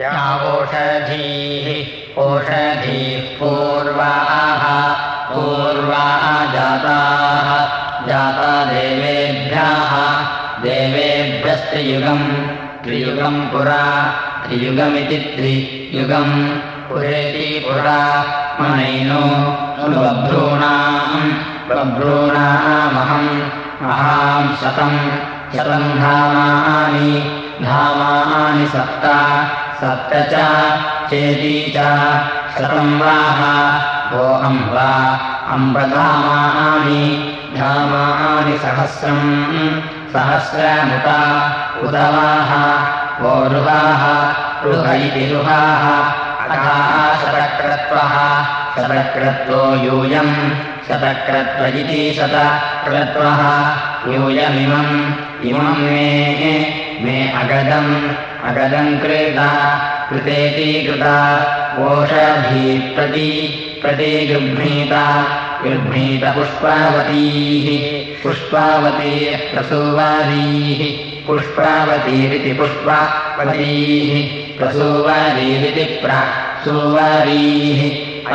यावोषधीः ओषधीः पूर्वाः पूर्वा जाताः जाता देवेभ्यः देवेभ्यस्त्रियुगम् त्रियुगम् पुरा त्रियुगमिति त्रियुगम् पुरेति पुरा मनैनो बभ्रूणाम् बभ्रूणामहम् महाम् शतम् शतम् धामानि धामानि सप्त सप्त च चेती वाः वो अम्बा अम्बधामानि धामानि सहस्रम् सहस्रमुता उदवाः वो रुहाः रुह इति रुहाः अथाः शतक्रत्वः शतक्रत्वो यूयम् शतक्रत्व इति शतक्रत्वः यूयमिमम् इमम् मे मे अगदम् अगदम् कृता कृतेति कृता ओषधी प्रति प्रतिगृह्णीता गृह्णीतपुष्पावतीः पुष्पावतीः प्रसूवारीः पुष्पावतीरिति पुष्पावतीः प्रसूवारीरिति प्रसूवारीः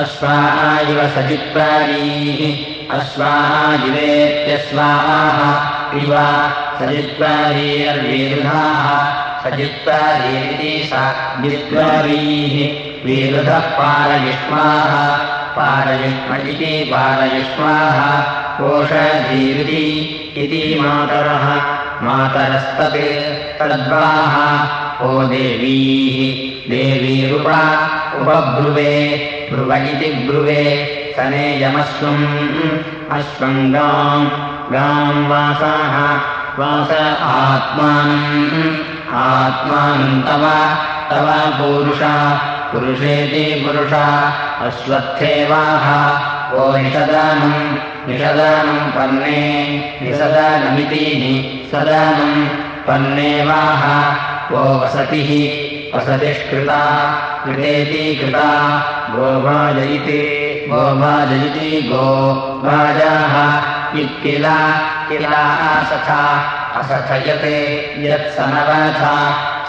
अश्वायुव सजित्वारीः अश्वायुवेत्यश्वाः इव सजित्वारीर्वीरुधाः सजित्वारीरिति स जित्वारीः वीरुधः पारयुष्माः पारयुष्म इति पारयुष्माः कोषधीरिति इति मातरः मातरस्तत् तद्वाः ओ देवीः देवीरुपा उपब्रुवे ब्रुव इति ब्रुवे सनेयमश्वम् अश्वम् गाम् गाम् वासाः वास आत्मानम् आत्मानम् तव तव पूरुषा पुरुषेति पुरुषा अश्वत्थेवाः ओ निषदानम् निषदानम् पर्णे निषदानमिति निसदानम् पर्णेवाः वो वसतिः वसतिष्कृता कृतेति कृता गोभाजयिति गोभाजयिति गो भाजाः इत्किला किला असथा असथयते यत्सनवथा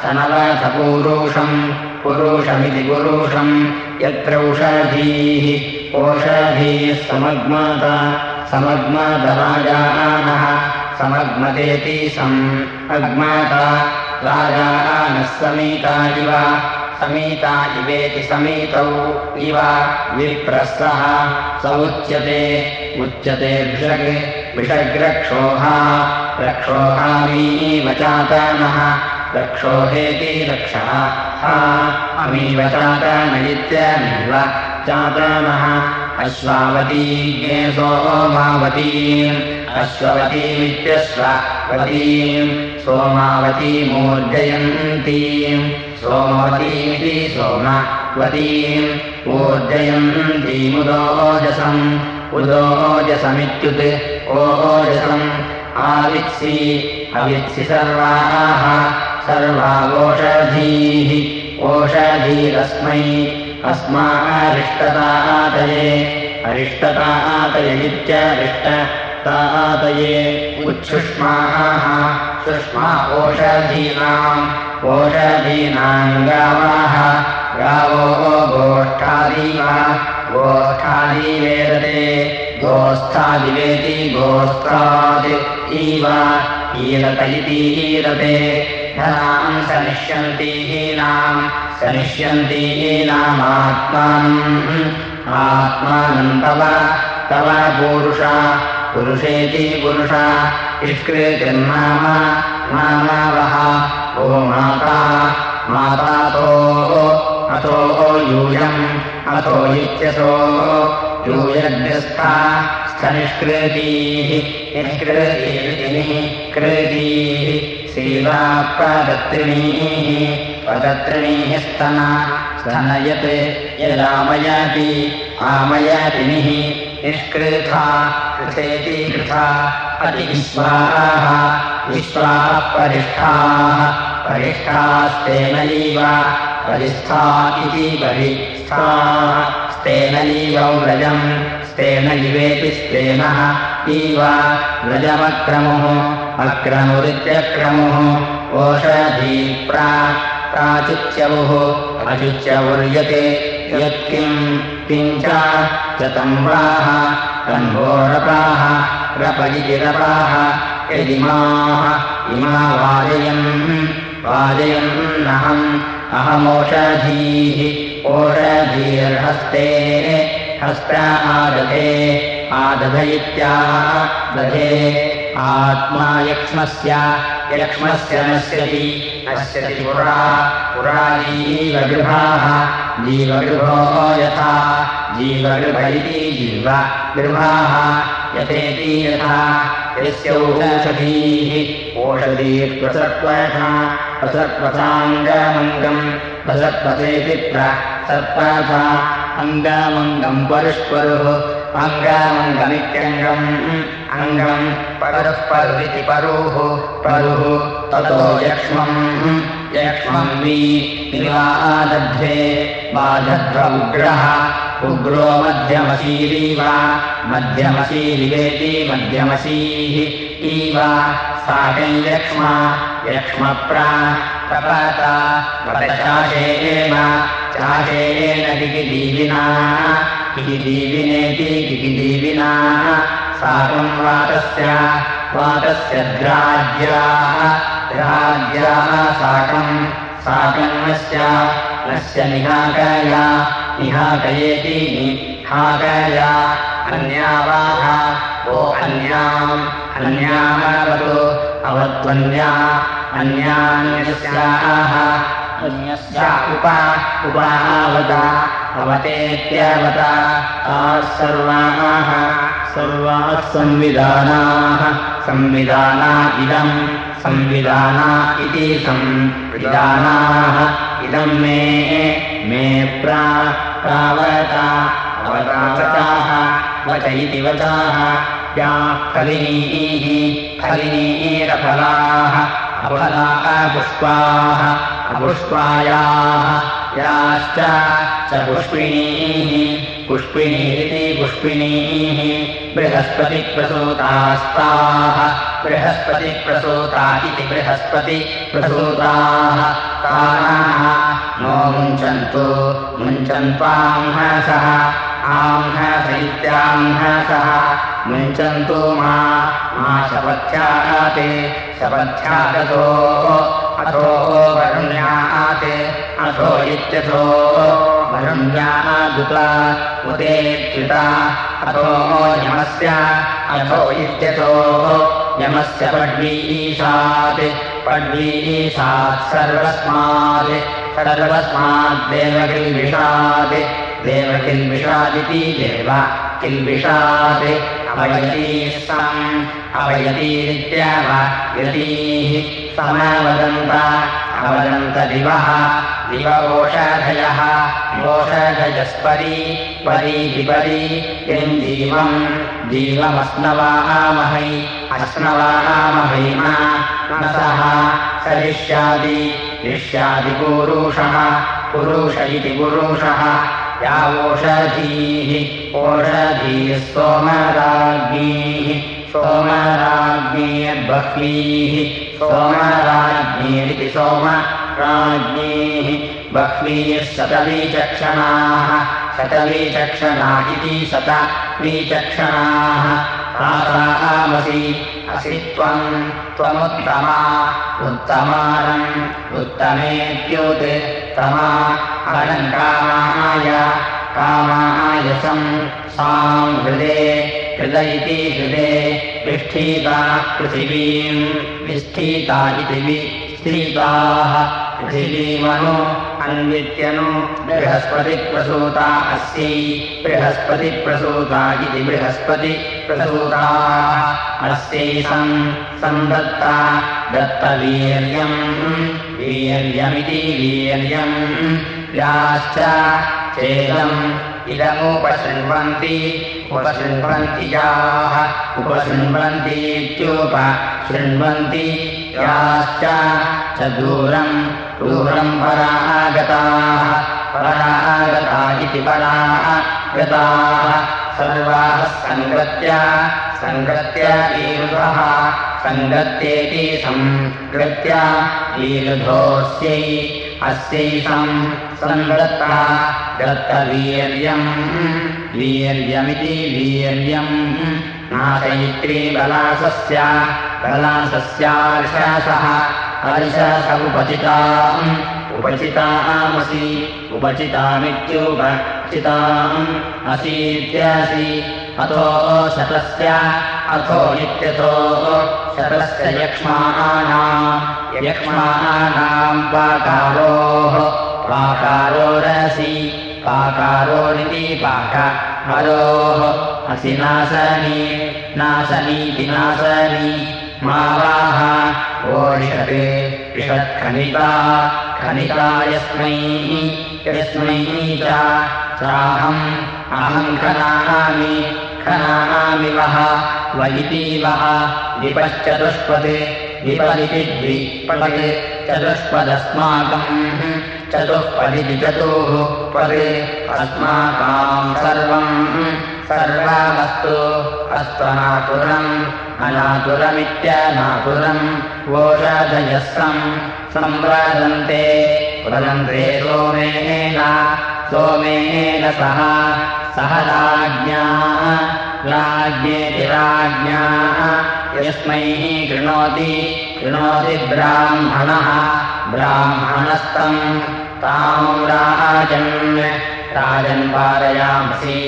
सनवथपूरुषम् पुरुषमिति पुरुषम् यत्र उषधीः ओषधीः समग्माता समग्मातराजानः समग्मतेति सम् अग्माता राजानः समीता इव समीता इवेति समीतौ इव विप्रस्तः स उच्यते उच्यते भिषग् विषग्रक्षोहा रक्षोहामीव चातनः रक्षोहेति रक्षः अमीव चातनयित्यमीव चातनः अश्वावती सोमावतीम् अश्ववतीमित्यश्ववतीम् सोमावतीमूर्जयन्तीम् सोमवतीमिति सोमवतीम्। ऊर्जयन्तीमुदोजसम्। उदोजसमित्युत् ओजसम् आवित्सि अवित्सि सर्वाः सर्वावोषधीः ओषधीरस्मै अस्मारिष्टतातये अरिष्टतातय इत्यरिष्टतातये उच्छुष्माः सुष्मा ओषधीनाम् ओषधीनाम् गावाः गावो गोष्ठादीव गोष्ठादीवेदते गोस्थादिवेति गोस्त्राद् इव ईरत इति ईरते धनाम् सनिष्यन्तीहीनाम् सनिष्यन्तीहीनामात्मानम् आत्मानम् तव तव पूरुषा पुरुषेति पुरुषा इष्कृतिर्नाम नामावः ओ माता मातातो अथो यूयम् अथो इत्यसो यूयग्रस्था स्थनिष्कृतीः निष्कृतिः कृतीः शीलाप्रदत्रिणीः प्रदत्रिणीः स्तन स्तनयत् यदामयाति आमयातिनिः निष्कृथा कृथेति कृथा अतिविश्वाः विश्वाः परिष्ठाः परिष्ठास्तेनैव परिष्ठा इति परिष्ठाः स्तेनैव व्रजम् स्तेन इवेति स्तेनः। इव व्रजमक्रमुः अक्रमुरित्यक्रमुः ओषधीप्रा प्राचित्यवुः अचित्यवुर्यते यत्किम् किञ्च च तम्बाः रम्भोरपाः रपजिरपाः यदिमाः इमा वाजयन् वाजयन्नहम् अहमोषधीः ओषधीर्हस्ते हस्ता आदधे आदध इत्यादधे आत्मा यक्ष्मस्य यक्ष्मस्य नश्यति नश्यति पुरा पुरा जीवगृहाः जीवगृहो यथा जीवगृह इति जीवगृहाः यथेति यथा यस्यौषधीः ओषधीर्प्रसत्त्वथा प्रसत्त्वथाङ्गमङ्गम् प्रसत्पथेति प्रसत्पथा अङ्गामङ्गम् परुष्परुः अङ्गामङ्गमित्यङ्गम् अङ्गम् परुः परुरिति परुः परुः ततो यक्ष्मम् यक्ष्मम् विवादध्वे बाधध्व उग्रः उग्रो मध्यमशीरीव मध्यमशीलिवेति मध्यमशीः इव साकम् यक्ष्म यक्ष्मप्रा प्रपता वदचाशेन किकिदीविना किकिदीविनेति किकिदीविना साकम् वातस्य वातस्य द्राज्याः द्राज्याः साकम् साकम् नस्य नस्य निहाकया निहाकयेति निहाकया अन्यावाः वो अन्याम् अन्यावतु अवत्वन्या अन्यान्यस्याः अन्यस्या उप उपावता अवतेत्यवता ताः सर्वाः सर्वाः संविधानाः संविधाना इदम् संविधाना इति संविधानाः इदम् मे मे प्रावता अवतावताः वच इति वचाः याः फलिनीः फलिनीरफलाः अफलाः पुष्पाः अपुष्पायाः याश्च च पुष्पिणीः पुष्पिणीरिति पुष्पिणीः बृहस्पतिप्रसूतास्ताः बृहस्पतिप्रसूता इति बृहस्पतिप्रसूताः ताः नो मुञ्चन्तु मुञ्चन्त्वांहसः आंहस इत्याह्सः मुञ्चन्तु मा शपथ्याते शपथ्यागतो अथो वरुण्याते इत्यथो वरुण्यादुता उतेत्युता अथो यमस्य अथो इत्यथो यमस्य पड्वीशात् पड्वीशात् सर्वस्मात् सर्वस्माद्देवकिल्विषात् देवकिल्विषादिति देव किल्विषात् अवयती सम् अवयतीरित्यवयतीः समवदन्त अवदन्त दिवः दिव ओषधयः ओषधयस्परी परी विपरी किम् जीवम् जीवमस्नवामहै अस्नवामहैमा न सः सरिष्यादि ऋष्यादिपूरुषः पुरुष इति पुरुषः या ओषधीः ओषधीः सोमराज्ञीः सोमराज्ञीर्बह्वीः सोमराज्ञीरिति सोमराज्ञीः बह्वीः शतवीचक्षणाः शतवीचक्षणा इति शतवीचक्षणाः आसामसि असि त्वम् त्वमुत्तमा उत्तमानम् उत्तमेत्युत् तमा अलङ्कामाय कामायसम् साम् हृदे हृद इति हृदे विष्ठीता पृथिवीम् विष्ठीता इति विस्त्रीताः पृथिवीमनु अन्वित्यनु बृहस्पतिप्रसूता अस्यै बृहस्पतिप्रसूता इति बृहस्पतिप्रसूताः अस्यै सम् सन्दत्ता दत्तवीर्यम् वीर्यमिति वीर्यम् याश्च चेदम् इदमुपशृण्वन्ति उपशृण्वन्ति याः उपशृण्वन्तीत्युपशृण्वन्ति याश्च च दूरम् दूरम् परागताः परागता इति परागताः सर्वाः सङ्गत्य सङ्गत्य ईरुधः सङ्गत्येति सङ्गत्य ईरुधोऽस्यै अस्यैषम् सन्दत्ता दत्तवीर्यम् वीर्यमिति वीर्यम्। नाशयित्री बलासस्य बलासस्यार्षसः अर्षस उपचिताम् उपचितामसि उपचितामित्युपचिताम्। असीत्यसि अथो शतस्य अथो इत्यथो शतस्य यक्ष्माणाम् यक्ष्माणानाम् पाकारोः पाकारोरसि पाकारोरिति पाक हरोः असि नाशनी नाशनीति नाशनी मावाः ओषते षट्खनिता खनिता यस्मै यस्मै चाहम् अहम् खनामि वः विपश्चतुष्पदे विपदिति द्विपदे चतुष्पदस्माकम् चतुःपदिति चतुः पदे अस्माकाम् सर्वम् सर्वामस्तु अस्त्वनातुरम् अनातुरमित्यनातुरम् वोषादयस्सम् संवदन्ते वदन्ते सोमेन सोमेन सह सह राज्ञा राज्ञेति राज्ञा यस्मै कृणोति कृणोति ब्राह्मणः ब्राह्मणस्तम्। ताम् राजन् राजन् पारयामसि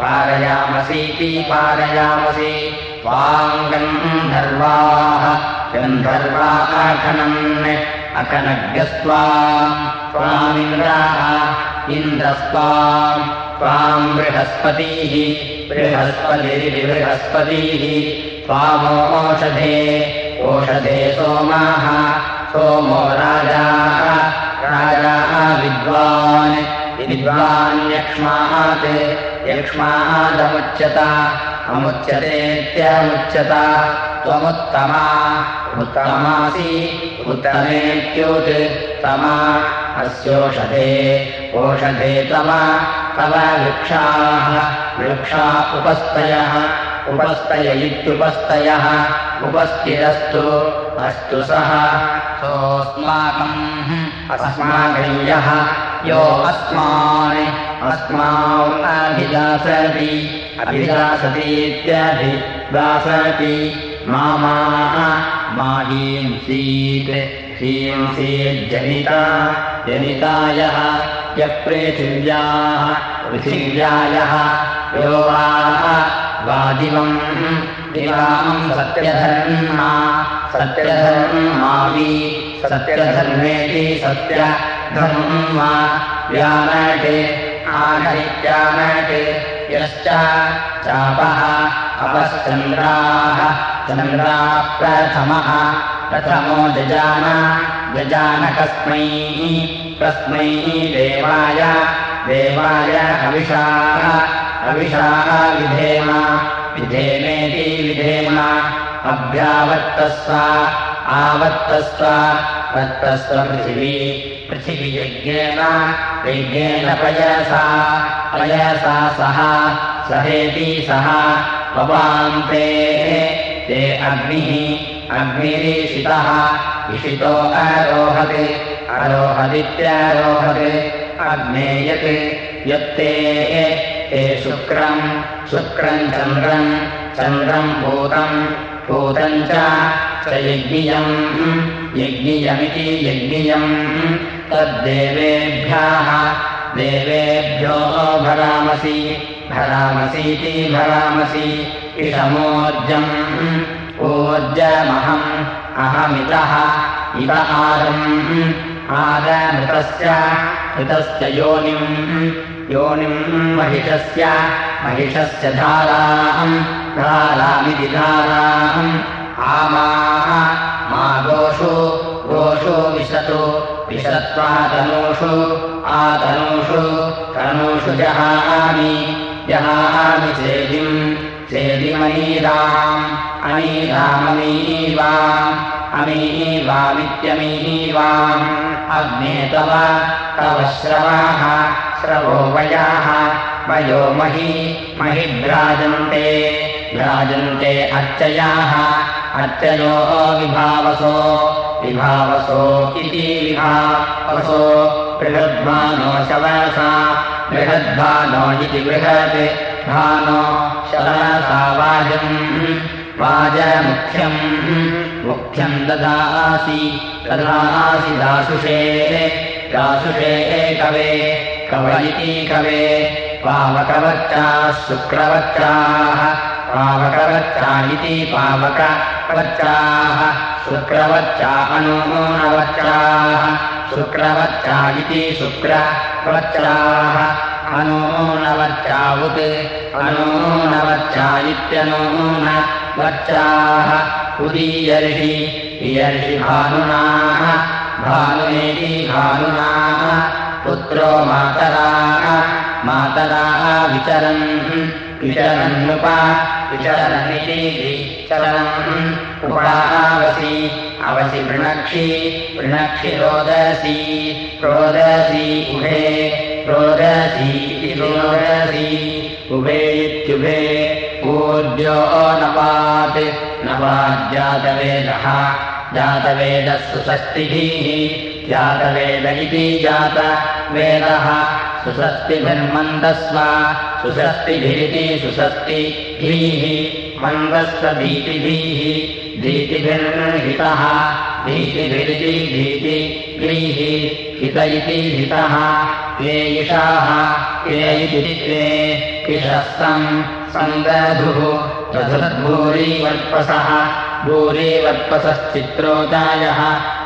पारयामसीति पारयामसि। त्वाम् गन्धर्वाः गन्धर्वा अखनन् अखनग्स्त्वा त्वामिन्द्राः इन्द्रस्त्वाम् त्वाम् बृहस्पतिः बृहस्पतिर्बृहस्पतिः त्वामोषधे ओषधे सोमाः सोमो राजा राजा विद्वान् विद्वान् यक्ष्मात् यक्ष्मादमुच्यत अमुच्यतेत्यमुच्यत त्वमुत्तमा उत्तमासि उत्तमेत्युत् तमा अस्योषधे ओषधे तव तव वृक्षाः वृक्षा उपस्तयः उपस्तय इत्युपस्तयः उपस्थिरस्तु अस्तु सः। सोऽस्माकम् अस्माकय्यः यो अस्मान् मा मा हींसीत् हींसीज्जनिता जनितायः यः पृथिव्याः पृथिव्यायः। यो वादिवम् दिवाम् सत्यधर्मा सत्यधर्मावि सत्यधर्मेति सत्यधर्मा व्यानटे यश्च चापः अपश्चन्द्राः। चन्द्राः प्रथमः। प्रथमो जजान जजानकस्मै कस्मै देवाय। देवाय अविषाः अविषाः विधेम। विधेमेति विधेम। अभ्यावत्तस्व आवत्तस्व वत्तस्व पृथिवी पृथिवीयज्ञेन यज्ञेन पयसा पयसा सह सहेति सः पवान्ते ते अग्निः अग्निरीषितः इषितो अरोहते अरोहदित्यारोहते अग्नेयत् यत्ते ते शुक्रम् शुक्रम् चन्द्रम् चन्द्रम् भूतम् भूतम् च यज्ञियम् यज्ञियमिति यज्ञियम्। तद्देवेभ्यः देवेभ्यो भरामसि भरामसीति भरामसि इषमोर्जम् ऊर्जमहम् अहमितः इव आरम् आदमृतस्य ऋतस्य योनिम् योनिम् महिषस्य महिषस्य धाराम् धारामिति धाराम् आमाः मा गोषु गोषु विशतु विशत्वातनूषु आतनूषु तनूषु जहामि जहामि चेदिम् चेदिमनीराम् अनीराममीवाम् अमीवामित्यमीवाम् अग्ने तव तव श्रवाः श्रवो वयाः वयो मही महिभ्राजन्ते भ्राजन्ते अर्चयाः। अर्चयो विभावसो। विभावसो इति विभावसो। बृहद्भानो शवसा बृहद्भानो इति बृहत्। भानो शवसा वाजम्। वाजमुख्यम्। मुख्यम् ददासि। ददासि दासुषे। दासुषे कवे। कव इति कवे। पावकवच्चाः शुक्रवच्चाः पावकवच्चा इति पावकवच्चाः शुक्रवच्चा अनूनवच्चाः शुक्रवच्चा। इति शुक्रवच्चाः अनूनवच्चावुत् अनूनवच्चा इत्यनूनवच्चाः उदीयर्षि इयर्षि भानुनाः। भानुनेति भानुनाः। पुत्रो मातरा मातरा विचरन् विचरन्नुप विचरन्निति चरन् उपावसि अवसि वृणक्षि वृणक्षि रोदसी रोदसी उभे रोदसी इति रोदसी उभे इत्युभे पूज्यो नवात् नवाज्जातवेदः जातवेदः सुषष्टिभिः जातवेद इति जातवेदः सुषष्टिभिर्मन्दस्व सुषष्टिभिरिति सुषष्टिभिः मन्दस्वभीतिभिः। भीतिभिर्हितः भीतिभिरिति भीतिभिः। हित इति हितः। त्वेयिषाः के इति त्वे किशस्तम् सन्दधुः। दधुर्भूरिवर्पसः भूरिवर्पसश्चित्रोदायः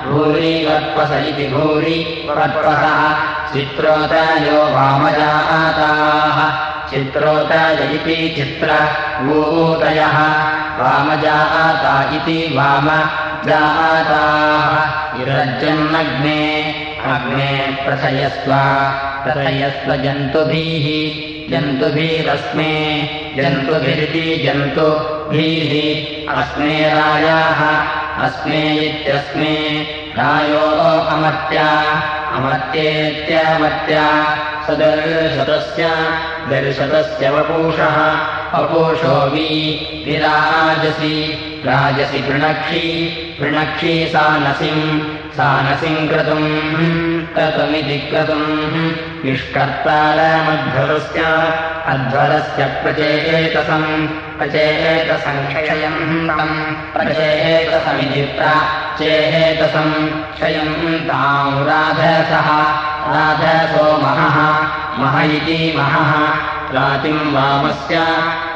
भूरिवर्पस इति भूरिवर्पसः चित्रोतायो वामजाताः। चित्रोताय इति चित्रभूतयः वामजाता इति वामजाताः। इरज्जन्मग्ने अग्ने प्रथयस्व प्रथयस्व जन्तुभिः जन्तुभिरस्मे जन्तुभिरिति जन्तुभिः। अस्मे रायाः अस्मे इत्यस्मे रायो अमर्त्या अमर्त्येत्यमर्त्या सदर्शतस्य दर्शतस्य वपूषः वपूषो वि विराजसि राजसि वृणक्षी वृणक्षी सानसिम् सानसिम् क्रतुम् ततमिति क्रतुम् निष्कर्तारमध्वरस्य अध्वरस्य प्रचेतसम् प्रचेतसङ्क्षयम् तम् प्रचेतसमिति चेहेतसम् क्षयम् ताम् राधसः राधसो महः मह इति महः रातिम् वामस्य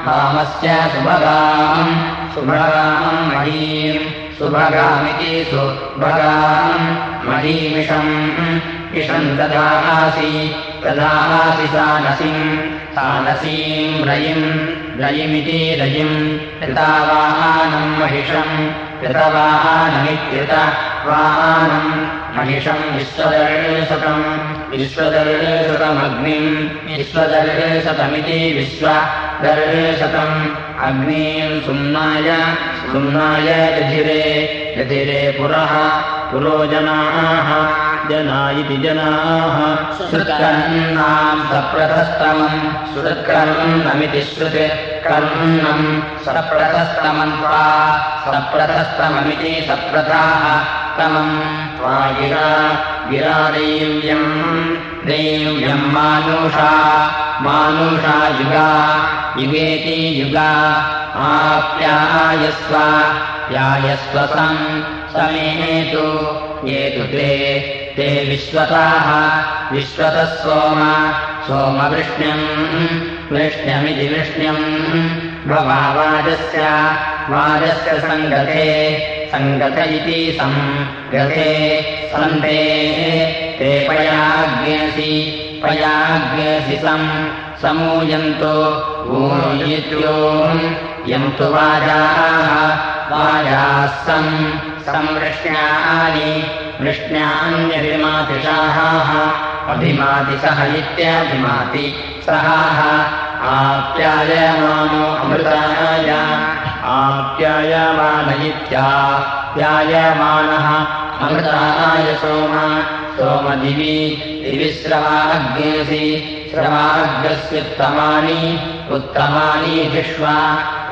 वामस्य सुभगाम् सुभगाम् महीम् सुभगामिति सुभगाम् महीमिषम् इषम् ददासि ददासि सानसिम् सानसीम् रयिम् रयिमिति रयिम् ऋतावानम् महिषम् ऋतवानमित्यृतवानम् महिषम् विश्वदर्शतम् विश्वदर्शतमग्निम् विश्वदर्शतमिति विश्वदर्शतम् अग्नीम् सुम्नाय सुम्नाय दधिरे दधिरे पुरः पुरो जनाः जना इति जनाः। श्रुत्कर्णाम् सप्रथस्तमम् श्रुत्कर्णमिति श्रुत् कर्णम् सप्रथस्तमन्त्वा सप्रथस्तममिति सप्रथाः तमम् त्वा गिरा गिरा दैव्यम् दैव्यम् मानुषा मानुषा युगा युगेति युगा आप्यायस्व यायस्व सम् समेतु ये तु ते ते विश्वताः विश्वतः सोम सोमवृष्ण्यम् वृष्ण्यमिति वृष्ण्यम् भवावाजस्य वाजस्य सङ्गते सङ्गत इति सङ्गते सन्ते ते पयाज्ञसि पयाज्ञसि सम् समूयन्तो ऊयित्यो यन्तु वाजाः वाजाः सम् संवृष्ण्यानि वृष्ण्यान्यभिमातिशाः अभिमातिसः इत्याभिमाति सहाः आप्यायमानो अमृताय आप्यायमान इत्याप्यायमानः अमृताय सोम सोमदिवि दिविश्रवाग्नेसि श्रवाग्रस्युत्तमानि उत्तमानि धिष्वा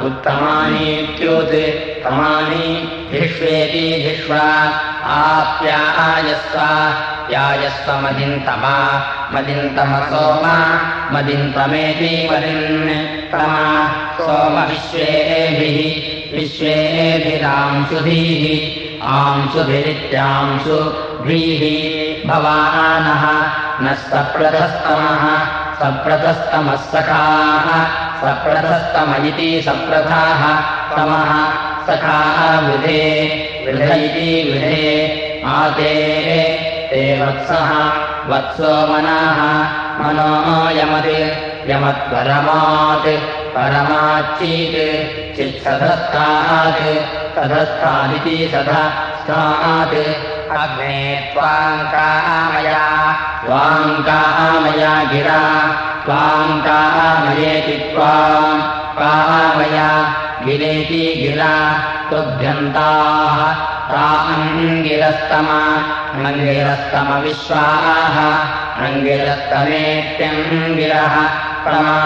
उत्तमानीत्युत् तमानि धिष्वेति धिष्वा आप्यायस्व यायस्वमदिन्तमा मदिन्तमसोम मदिन्तमेति मदिन् तमा सोमविश्वेभिः विश्वेभिरांशुभिः आंशुभिरित्यांशुभिः भवानः न सप्रथस्तमः सप्रथस्तमः सखाः सप्रथस्तम इति सप्रथाः तमः सखाः विधे विध इति विधे आते ते वत्सः। वत्सो मनाः मनो यमत् यमत्परमात्। परमाच्चीत्। चित्सधस्थात् सधस्थादिति सधस्थात् अग्ने त्वाङ्कामया त्वाङ्कामया गिरा। त्वाङ्कामयेति त्वाम् कामया। गिरेति गिरा। तुभ्यन्ताः। ताङ्गिरस्तम अङ्गिरस्तमविश्वाः। अङ्गिरस्तमेत्यङ्गिरः प्रमा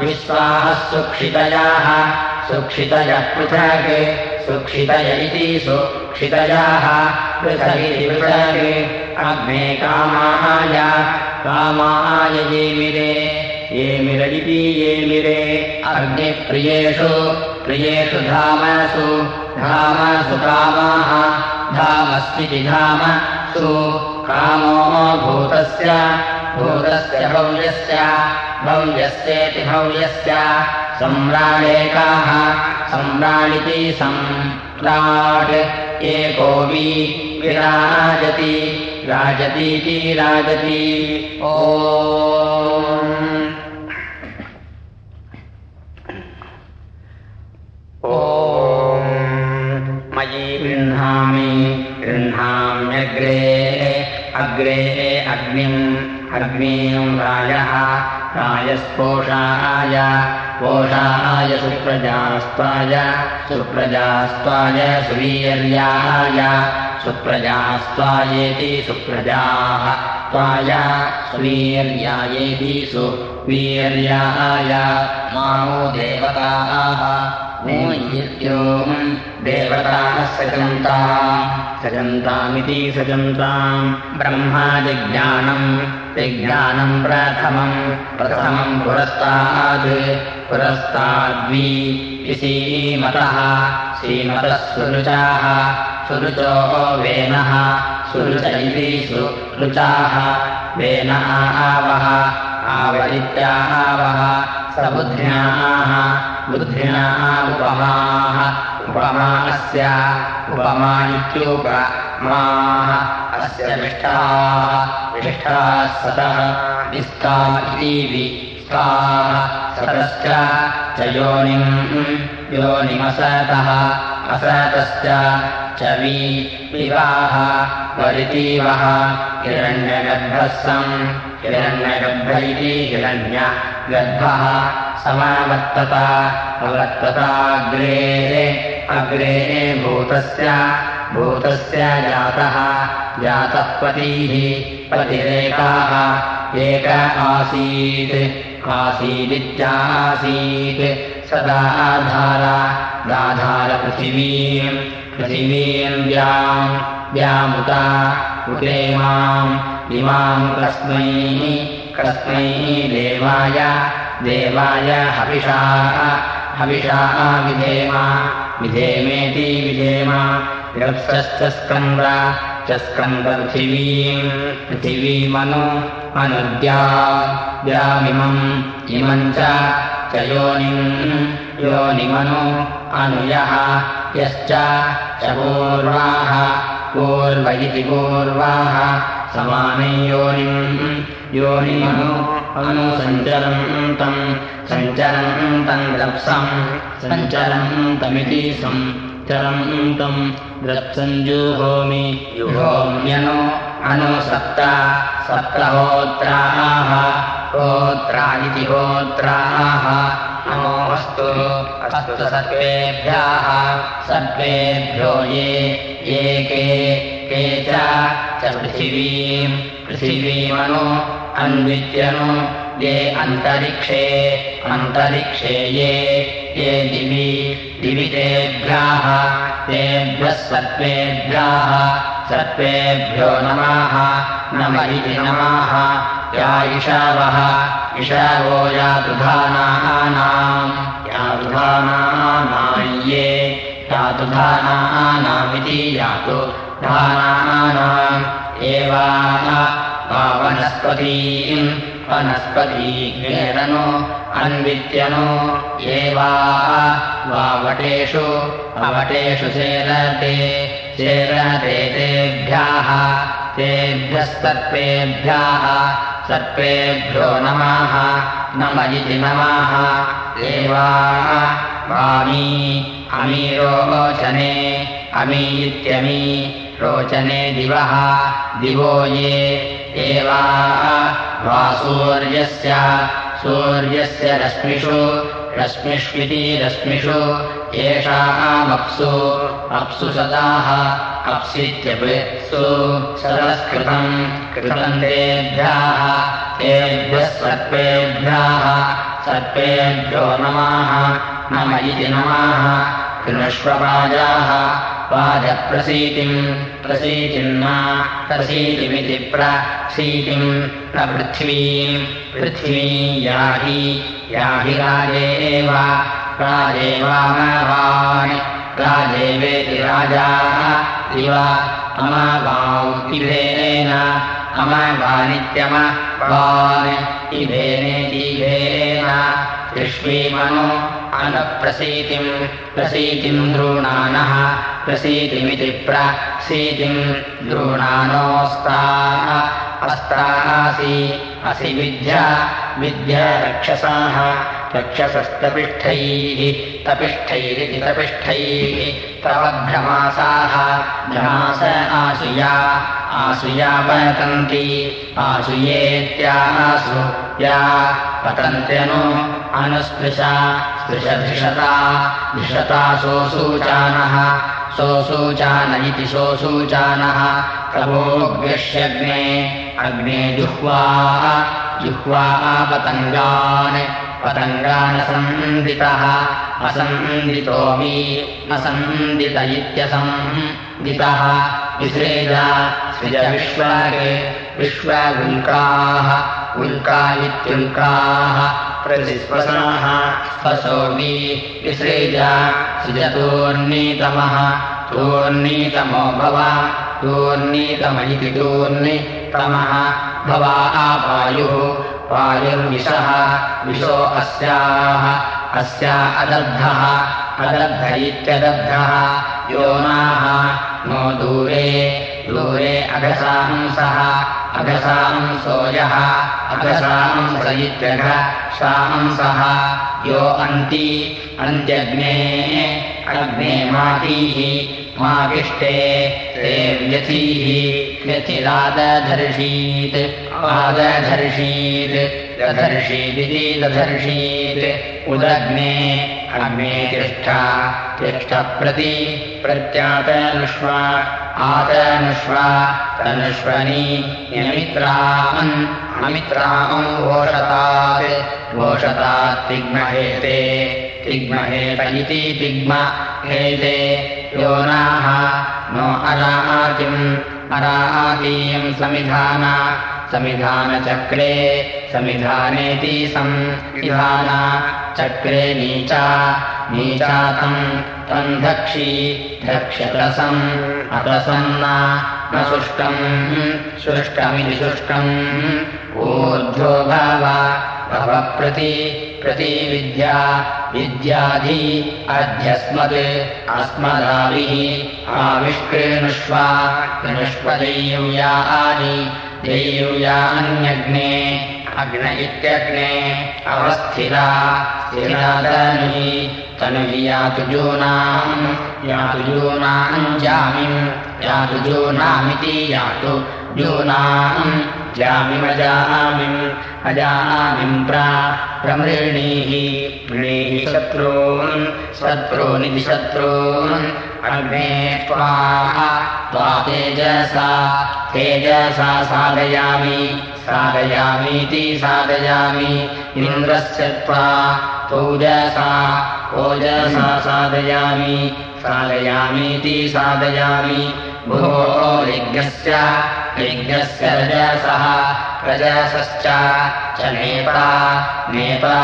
विश्वाः सुक्षितयाः सुक्षितयः पृथक् सुक्षितय इति सुक्षितयाः। पृथगिति पृथक् अग्ने कामाय कामाय ये मिरे ये मिर इति ये मिरे अग्निप्रियेषु प्रियेषु धामसु धामसु कामाः। धामस्मिति धाम सु कामो भूतस्य भूतस्य भव्यस्य भव्यस्येति भव्यस्य सम्राडेकाः सम्राडिति सम्राट् एको वि विराजति राजतीति राजति। ओ मयि गृह्णामि गृह्णाम्यग्रे अग्रे अग्निम् अग्नीम् राजः रायस्पोषाय पोषाय सुप्रजास्त्वाय सुप्रजास्त्वाय सुवीर्याय सुप्रजास्त्वायेति सुप्रजाः त्वाय सुवीर्यायेति सुवीर्याय मामो देवताः देवताः सजन्ता। सजन्तामिति सजन्ताम्। ब्रह्मा जिज्ञानम्। विज्ञानम् प्रथमम्। प्रथमम् पुरस्ताद्। पुरस्ताद्वी। श्रीमतः। श्रीमतः सुरुचाः। सुरुचो वेनः। सुरुच इति सुरुचाः वेन आवः आवरित्यावः सबुद्ध्याः बुद्ध्या उपमाः उपमा अस्य विष्ठाः विष्ठाः सतः। विस्ता इति विस्ताः सतश्च च योनिम्। योनिमसतः असतश्च च वि विवाह वरितीवः हिरण्यगर्भः सम् हिरण्यगर्भ इति हिरण्यगर्भः समावर्तत। अवर्तताग्रे अग्रे भूतस्य। भूतस्य जातः। जातः पतीः पतिरेकाः। एक आसीत् आसीदित्यासीत्। सदा आधार दाधारपृथिवीम् पृथिवीम् व्याम् व्यामुता उते माम् इमाम् कस्मै कस्मै देवाय देवाय हविषा हविषा विधेम विधेमेति विधेम गत्सश्च स्कन्द च स्कन्दपृथिवीम् पृथिवीमनु अनुद्या द्यामिमम् इमम् च योनिम् योनिमनु अनुयः यश्च च पूर्वाः पूर्व इति पूर्वाः समानयोनिम् योनिमनु अनुसञ्चरन्तम् सञ्चरन्तम् द्रप्सम् सञ्चरन्तमिति सञ्चरन्तम् द्रप्सञ्जुहोमि युहोम्यनु अनु सप्त सप्तहोत्राः। होत्रा इति होत्राः। नमोऽस्तु अस्तु सर्वेभ्यः। सर्वेभ्यो ये एके के च पृथिवीम्। पृथिवीमनु अन्वित्यनु ये अन्तरिक्षे अन्तरिक्षे ये ये दिवि दिवि तेभ्यः तेभ्यः सर्वेभ्यः सर्वेभ्यो नमः नम इति नमः या इषावः इषावो यातुधानानाम् यातुधानानाय्ये यातुधानानामिति यातु धानानाम् एवा वनस्पतीम् वनस्पतीग्नेरनु अन्वित्यनु एवा वावटेषु अवटेषु सेरते सेरते तेभ्यः सर्पेभ्यः सर्पेभ्यो नमः इति नमः एवा वामी अमीरोचने अमी इत्यमी रोचने दिवः दिवो ये वा सूर्यस्य सूर्यस्य रश्मिषु रश्मिष्विति रश्मिषु येषामप्सु अप्सु सदाः अप्सित्यप्सु सदस्कृतम् कृतम् तेभ्यः तेभ्यः सर्पेभ्यः सर्पेभ्यो नमः नम इति नमः कृष्वपाजाः वाजप्रसीतिम् प्रसीतिम् प्रसीतिमिति प्रसीतिम् न पृथ्वीम् पृथ्वी याहि याहि राजेव राजेवामवान् राजेवेति राजा इव अमवाङ्किभेन अमवानित्यमवान् इभेनेतिभेन विश्वीमनु अनप्रसीतिम् प्रसीतिम् द्रोणानः प्रसीतिमिति प्रसीतिम् द्रोणानोऽस्ता अस्तासि असि विद्या विद्या रक्षसाः रक्षसस्तपिष्ठैः तपिष्ठैरिति तपिष्ठैः तव भ्रमासाः आसुया आसुया पतन्ति आसुयेत्यासु या पतन्त्यनु अनुस्पृशा स्पृशधिषता धिषता सोऽसूचानः इति सोऽसूचानः तवोऽग्निष्यग्ने अग्ने जुह्वाः जुह्वा पतङ्गान् पतङ्गानसन्दितः असन्दितोऽपि असन्दित इत्यसन्दितः विसृज सृज विश्वागे विश्वागुल्काः उल्का इत्युल्काः। प्रतिस्पशनः स्पशोऽपि विसृज सृजतोर्नीतमः तोर्नीतमो भव तोर्नीतम इति तोर्नितमः भवा आपायुः वायुर्विषः विशो अस्याः अस्या अदद्धः अदग्ध इत्यदग्धः योनाः नो दूरे दूरे अघसांसः अघसांसो यः अघसांस इत्यघ शांसः यो अन्ति अन्त्यग्ने अग्ने मातीः माविष्टे ते व्यथीः व्यथिरादधर्षीत्। आदधर्षीत् दधर्षीदिति दधर्षीत्। उदग्ने अग्ने तिष्ठा तिष्ठप्रति प्रत्यातनुष्वा आतनुष्वा तनुष्वनि निमित्रान् अमित्राम् वोषतात् वोषतात् तिग्महेते तिग्महेत इति तिग्महेते योनाः नो अरातिम् अरातीयम् समिधान समिधानचक्रे समिधानेति संविधान चक्रे नीचा नीचा तम् तम् धक्षि धक्ष्यतसम् अतसन्न न शुष्कम् शुष्कमिति शुष्कम् ऊर्ध्वो भव भवप्रति प्रतिविद्या विद्याधि अध्यस्मत् अस्मदाभिः आविष्कृणुष्व कृणुष्व दैव्यानि दैव्यान्यग्ने अग्न इत्यग्ने अवस्थिरा तनुहि यातु जूनाम् यातु जूनाम् जामिम् यातु जूनामिति यातु जूनाम् जामिमजामिम् अजामिम् प्रा प्रमृणीः वृणीः शत्रून् शत्रूनिति शत्रून् अग्ने त्वा तेजसा तेजसा साधयामि साधयामीति साधयामि इन्द्रस्य त्वा पूजसा ओजसा साधयामि साधयामीति साधयामि भो यज्ञस्य यज्ञस्य रजसः रजसश्च च नेपा नेपा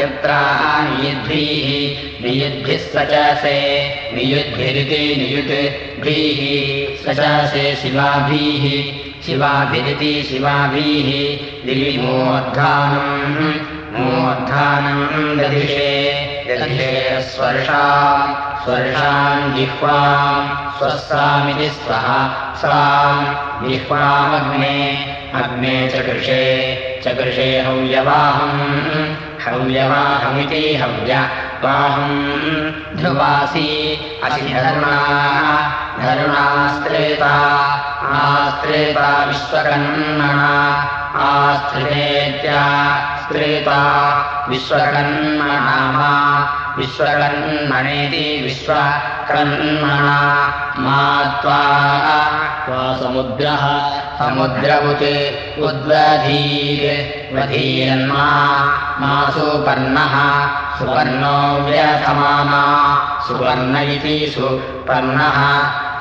यत्र नियुद्भिः नियुद्भिः नियुद्भिरिति नियुद्भिः सचसे शिवाभिः शिवाभिरिति शिवाभिः दिविमोद्धानम् मोद्धानम् दधिषे दधिषे स्वर्षा स्वर्षाम् जिह्वाम् स्वस्सामिति स्वः साम् जिह्वामग्ने अग्ने चकृषे चकृषे हव्यवाहम् हव्यवाहमिति हव्यवाहम् ध्रुवासि असि धरुणा धरुणास्त्रेता आस्त्रेता आस्त्रितेत्या स्त्रेता विश्वकन्मणामा विश्वकन्मणेति विश्वकन्मणा मा त्वा समुद्रः समुद्रवुत् उद्वधीर्वधीरन्मा मा सुपर्णः सुपर्णो व्यथमाना सुपर्ण इति सुपर्णः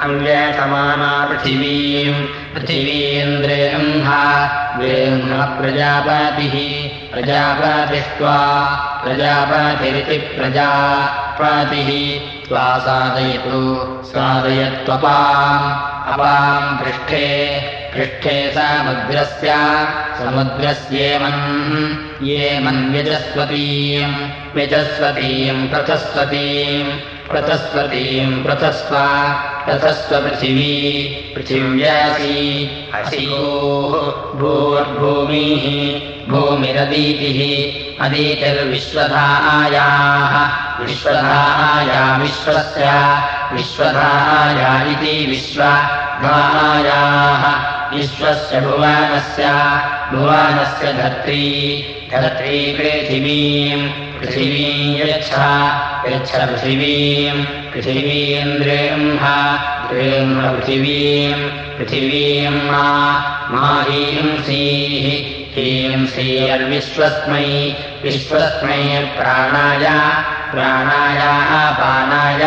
अन्व्यथमाना पृथिवीम् पृथिवीन्द्रेम्हा प्रजापतिः प्रजापतिष्ट्वा प्रजापतिरिति प्रजापतिः त्वा साधयतु साधयत्वपाम् अपाम् पृष्ठे पृष्ठे समुद्रस्य समुद्रस्येमन् ये मन्व्यजस्वतीम् व्यजस्वतीम् प्रथस्वतीम् प्रथस्वतीम् प्रथस्व प्रथस्व पृथिवी पृथिव्यासी असिगोः भूर्भूमिः भूमिरदीतिः अदीतिर्विश्वधायाः विश्वधाया विश्वस्य विश्वधाया इति विश्वधायाः विश्वस्य भुवनस्य भुवनस्य धर्त्री धर्त्री पृथिवीम् पृथिवी यच्छ यच्छ पृथिवीम् पृथिवीन्द्रेम्ह पृथिवीम् पृथिवीम् मा हींसीः हींसीर्विश्वस्मै विश्वस्मै प्राणाय प्राणाय अपानाय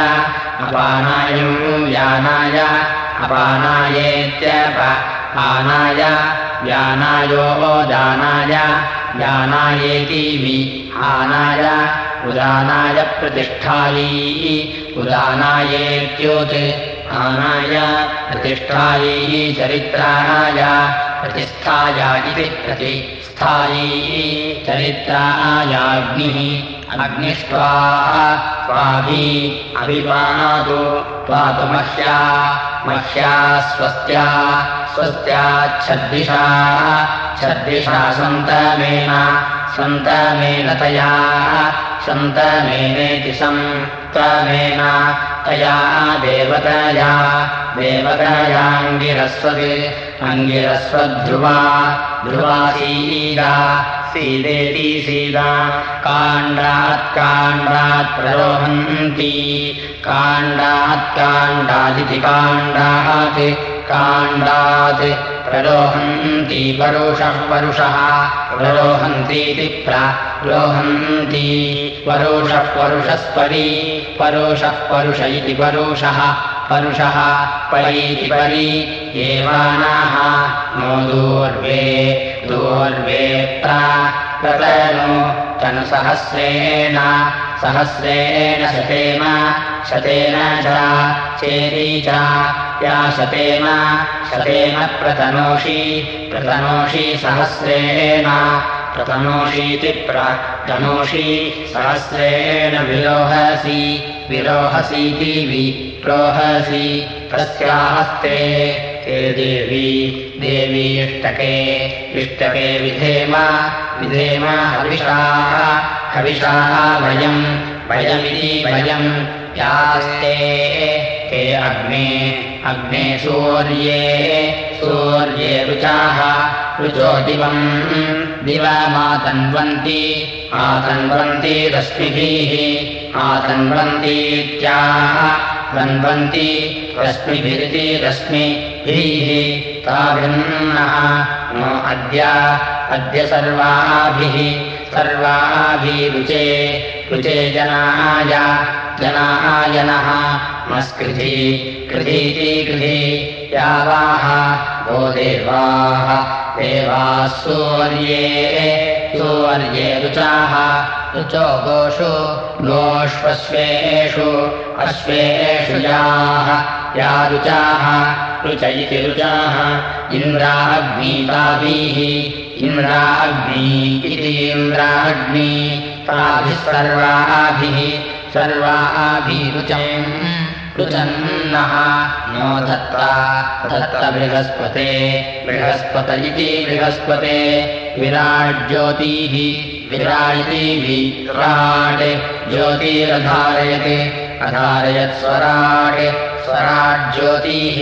अपानायम् यानाय अपानायेत्यप आनाय यानायो दानाय यानायेति वि आनाय उदानाय प्रतिष्ठायै उदानायेत्योत् आनाय प्रतिष्ठायै चरित्राणाय प्रतिष्ठाय इति प्रतिष्ठायै चरित्रायाग्निः अग्निष्ट्वा स्वाभि अभिपानातु पातु मह्या मह्या स्वस्त्या स्वस्त्याच्छद्दिशा छद्दिशा सन्तमेन सन्तमेन तया सन्तमेनेति सन्तमेन तया देवतया देवतयाङ्गिरस्वत् अङ्गिरस्वद्ध्रुवा ध्रुवा सीदा सीदेति सीदा काण्डात् काण्डात् प्ररोहन्ति काण्डात् काण्डादिति काण्डात् काण्डात् प्ररोहन्ति परुषः परुषः प्ररोहन्तीति प्ररोहन्ति परुषः परुषस्परि परुषः परुष इति परुषः परुषः परीति परि एवानाः नो दूर्वे दूर्वे प्रतनु तनुसहस्रेण सहस्रेण शतेन शतेन च चेरी च या शतेन शतेन प्रतनोषि प्रतनोषि सहस्रेण प्रतनोषीति प्रतनोषि सहस्रेण विरोहसि विरोहसीति विरोहसि तस्याहस्ते ते देवी देवी इष्टके इष्टके विधेम विधेम हविषाः हविषाः वयम् वयमिति वयम् यास्ते ते अग्ने अग्ने सूर्ये सूर्ये रुचाः रुचो दिवम् दिवमातन्वन्ति आतन्वन्ति रश्मिभिः आतन्वन्तीत्याः रश्मिभिरिति रश्मिभिः ताभिन्नः नो अद्य अद्य सर्वाभिः सर्वाभिरुचे रुचे जनाय जनायनः मस्कृति कृधीति कृधि यावाः गो देवाः देवाः सूर्ये सूर्ये रुचाः रुचो गोषु गोष्वश्वेषु अश्वेषु याः या रुचाः रुच इति रुचाः इन्द्राग्नीताभिः इन्द्राग्नी इति इन्द्राग्नी ताभिः सर्वाभिः सर्वाभिरुचम् रुचन्नः नो धत्ता धत्त बृहस्पते बृहस्पत इति बृहस्पते विराज्योतिः विराजिति विराट् ज्योतिरधारयते अधारयत् स्वराट् स्वराज्योतिः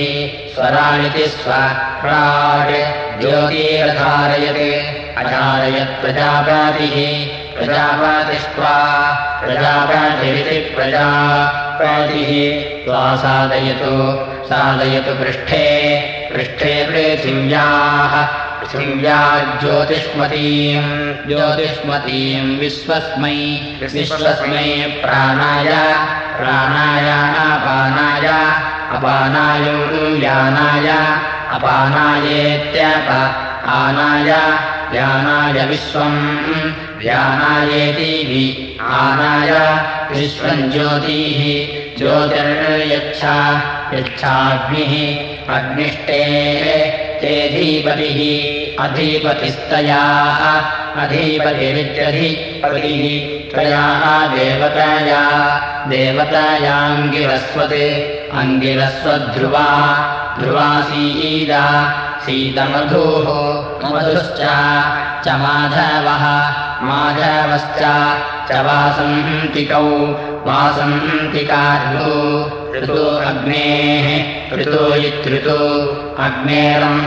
स्वराजिति स्वराट् ज्योतिरधारयते अधारयत् प्रजापातिः प्रजापातिष्ट्वा प्रजापातिरिति प्रजापातिः त्वा साधयतु साधयतु पृष्ठे पृष्ठे पृथिव्याः पृथिव्या ज्योतिष्मतीम् ज्योतिष्मतीम् विश्वस्मै विश्वस्मै प्राणाय प्राणाय अपानाय अपानाय यानाय अपानायेत्यप आनाय यानाय विश्वम्। व्यानायेति वि आनाय विश्वम् ज्योतिः। ज्योतिर्यच्छा यच्छाग्निः। अग्निष्टे तेऽधीपतिः अधिपतिस्तया। अधिपतिरित्यधिपतिः। त्वया देवताया। देवतायाङ्गिरस्वते अङ्गिरस्वध्रुवा ध्रुवासीदा सीतमधुः मधुश्च च माधवः। माधवश्च च वासन्तिकौ। वासन्तिकार्यो ऋतु। अग्नेः। ऋतो अग्नेरन्तश्लेषः।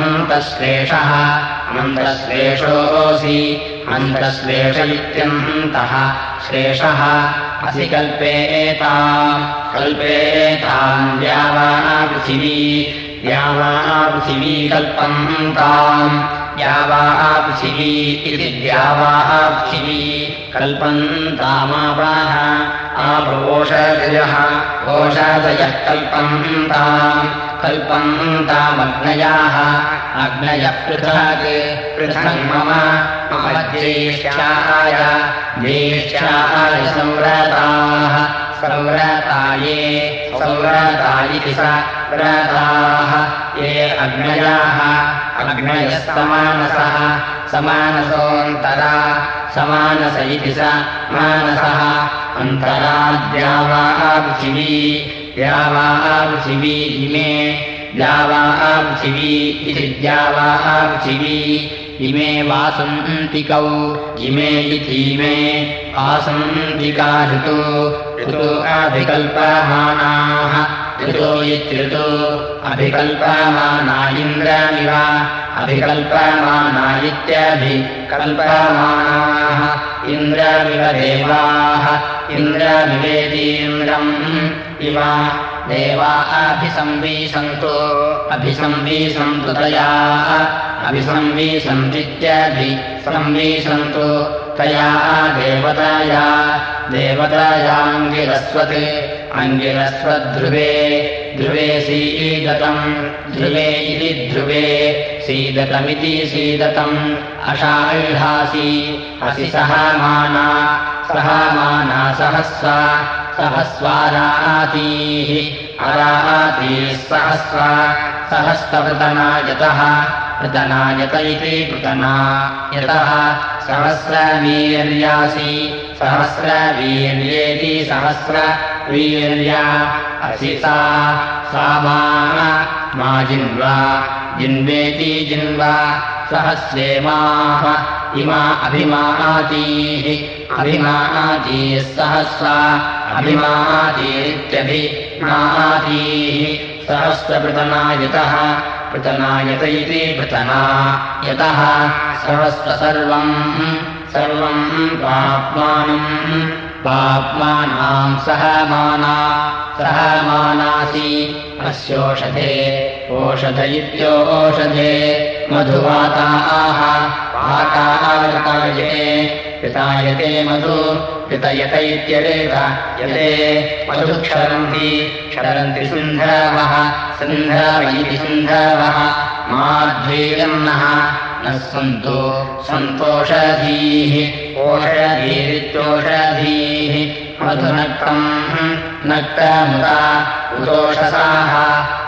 अन्तश्लेषोऽसि अन्तश्लेष इत्यन्तः श्लेषः। असि कल्पेताम् कल्पेताम् द्यावापृथिवी। द्यावापृथिवी कल्पन्ताम् इति द्यावापृथिवी कल्पन्तामापाः आपोषदयः ओषादयः कल्पन्ताम् कल्पन्तामग्नयाः अग्नयः पृथक् पृथक् मम मम ज्येष्ठाय ज्येष्ठाय संव्रताः संव्रता इति स व्रताः। ये अग्नयाः अग्नयः समानसः समानसोऽन्तरा समानस इति स मानसः। अन्तराद्यावापृथिवी द्यावापृथिवी इमे द्यावापृथिवी इति द्यावापृथिवी इमे वासन्तिकौ इमे इतीमे आसन्तिका ऋतु ऋतु अभिकल्पमानाः ऋतो इत्यृतो अभिकल्पमाना इन्द्रामिव अभिकल्पमाना इत्यभिकल्पमानाः इन्द्रामिव देवाः। इन्द्रामिवेदीन्द्रम् इव। देवा अभिसंवीसन्तो। अभिसंवीसन्तु तया अभिसंवीसन्तीत्यभिसंवीसन्तु तया देवताया देवतायाङ्गिरस्वत् अङ्गिरस्वद्ध्रुवे ध्रुवे सीदतम् ध्रुवे इति ध्रुवे सीदतमिति सीदतम् अषाह्लासि असि सहमाना सहमाना सहस्वा सहस्वारातीः सहस्वा सहस्रवृतनायतः पृतनायत इति पृतना यतः सहस्रवीर्यासि सहस्रवीर्येति सहस्रवीर्या असि सा सा मा जिन्वा जिन्वेति जिन्वा। सहस्रेमाः इमा अभिमातीः अभिमातीः सहस्रा अभिमातीरित्यभिमातीः सहस्रपृतनायतः पृतनायत इति पृतना यतः सहस्र सर्वम् सर्वम् पाप्मानम् सहमाना सहमानासि अस्योषधे ओषध इत्योषधे मधुवाता आह पाकायते पितायते मधु पितयत इत्यरेव यते। मधुक्षरन्ति क्षरन्ति सिन्धवः सिन्धव इति सिन्धवः। माध्वीयन्नः नः सन्तु। सन्तोषधीः ओषधीरित्योषधीः मधुनक्तम् नक्तमुदा उदोषसाः।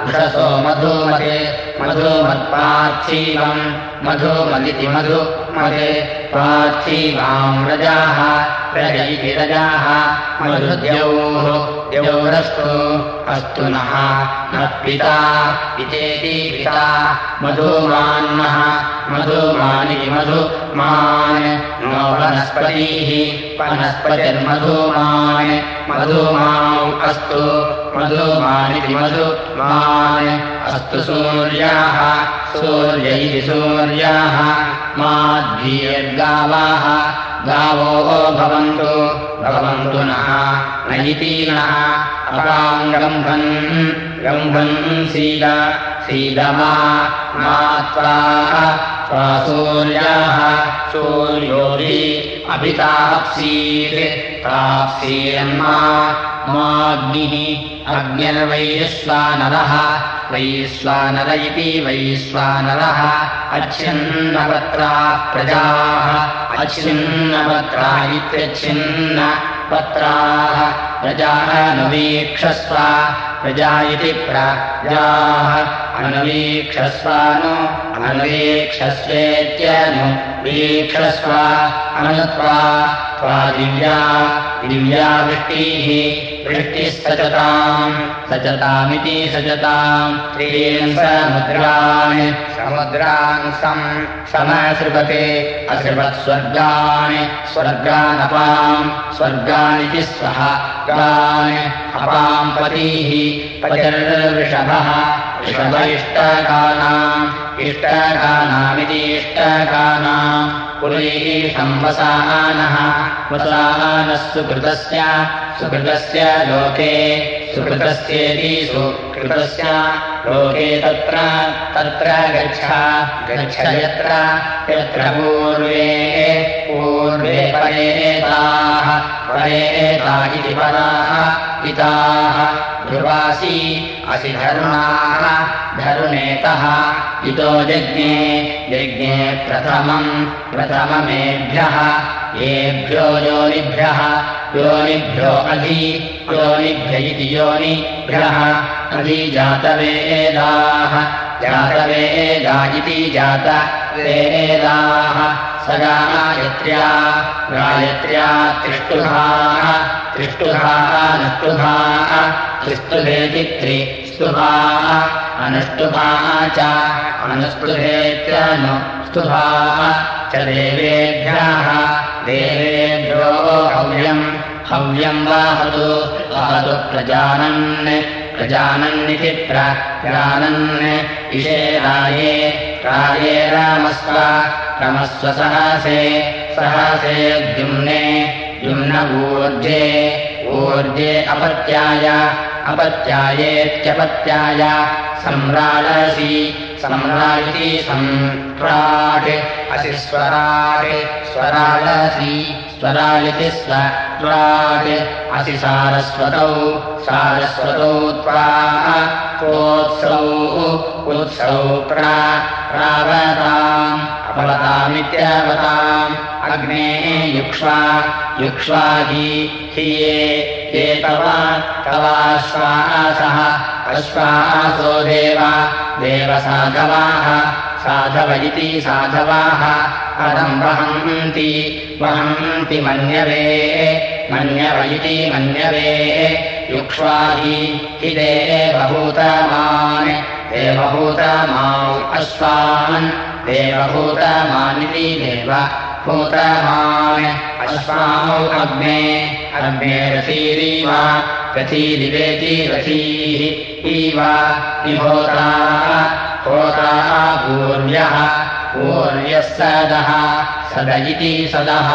उषसो मधुमते मधुमत्पार्थीवम् मधुमदिति मधु मदे पार्थीवाम् रजाः रज रजाः। मधुद्यौः द्यौरस्तु अस्तु नः नः पिता पितेति पिता मधुमान्नः मधुमानिति मधु मान् नो वनस्पतीः वनस्पतिर्मधुमान् मधुमाौ अस्तु मधुमानिति मधुमान् अस्तु सूर्याः सूर्य सूर्याः माद्वीर्गावाः गावो भवन्तु भवन्तु नः नैतीर्णः अपाङ्गम्भन् गम्भन् सीद सीदमा मात्वा सूर्याः सूर्योरि अभिताप्सीत् ताप्सीयन्मा माग्निः अग्निर्वैश्वानरः वैश्वानर इति वैश्वानरः अच्छिन्नपत्रा प्रजाः अच्छिन्नपत्रा इत्यच्छिन्न पत्राः प्रजाः नवीक्षस्व प्रजा इति प्रजाः अनुवीक्षस्वानु अन्वीक्षस्वेत्यनु वीक्षस्व अनुत्वा त्वा दिव्या दिव्या वृष्टिः वृष्टिः सचताम् सचतामिति सचताम् त्रीन् समुद्रान् समुद्रान् सम् समसृपते असृपत्स्वर्गान् स्वर्गानपाम् स्वर्गानिति स्वः गान् अपाम् पतीः पतिर्वृषभः इष्टकानाम् इष्टकानामिति इष्टकानाम् पुरीः संवसानः वसानः सुकृतस्य सुकृतस्य लोके सुकृतस्येति सुकृतस्य लोके तत्र तत्र गच्छ गच्छ यत्र यत्र पूर्वे पूर्वे परेताः परेता इति पराः पिताः ध्रुवासि असि धरुणाः धरुणेतः इतो यज्ञे यज्ञे प्रथमम् प्रथममेभ्यः येभ्यो योनिभ्यः योनिभ्यो अधि योनिभ्य इति योनिभ्यः अधिजातवेदाः जातवेदा इति जातवेदाः स गायत्र्या गायत्र्या त्रिष्टुभाः त्रिष्टुभाः नष्टुभाः त्रिस्तुभेति त्रिस्तुभाः अनुष्टुभाः च अनुस्तुभेत्यनु स्तुभाः च देवेभ्यः देवेभ्यो हव्यम् हव्यम् वाहतु वहतु प्रजानन् प्रजानन्निति प्रजानन् इषे राये राये रामस्व रमस्व सहसे सहसे द्युम्ने द्युम्न ऊर्जे ऊर्जे अपत्याय अपत्यायेत्यपत्याय सम्राळसि सम्राजि सम्राट् असि स्वराट् स्वराळसि स्वरालिति स्वराट् असि सारस्वतौ सारस्वतौ त्वा त्वोत्सौ उत्सौ प्रावताम् अपवतामित्यवताम् अग्ने युक्ष्वा युक्ष्वा हि ये ये तव तवाश्वासः अश्वासो देव देवसाधवाः साधव इति साधवाः। पदम् वहन्ति वहन्ति मन्यवे मन्यव इति मन्यवे। युक्ष्वा हि हि देवभूतमान् देवभूतमाौ अश्वान् देवभूतमानिति देव भूतमान् अश्वामौ अग्ने अग्ने रथीरीव रथीरिवेति रथीः इव निभूताः होताः पूर्व्यः पूर्व्यः सदः सद इति सदः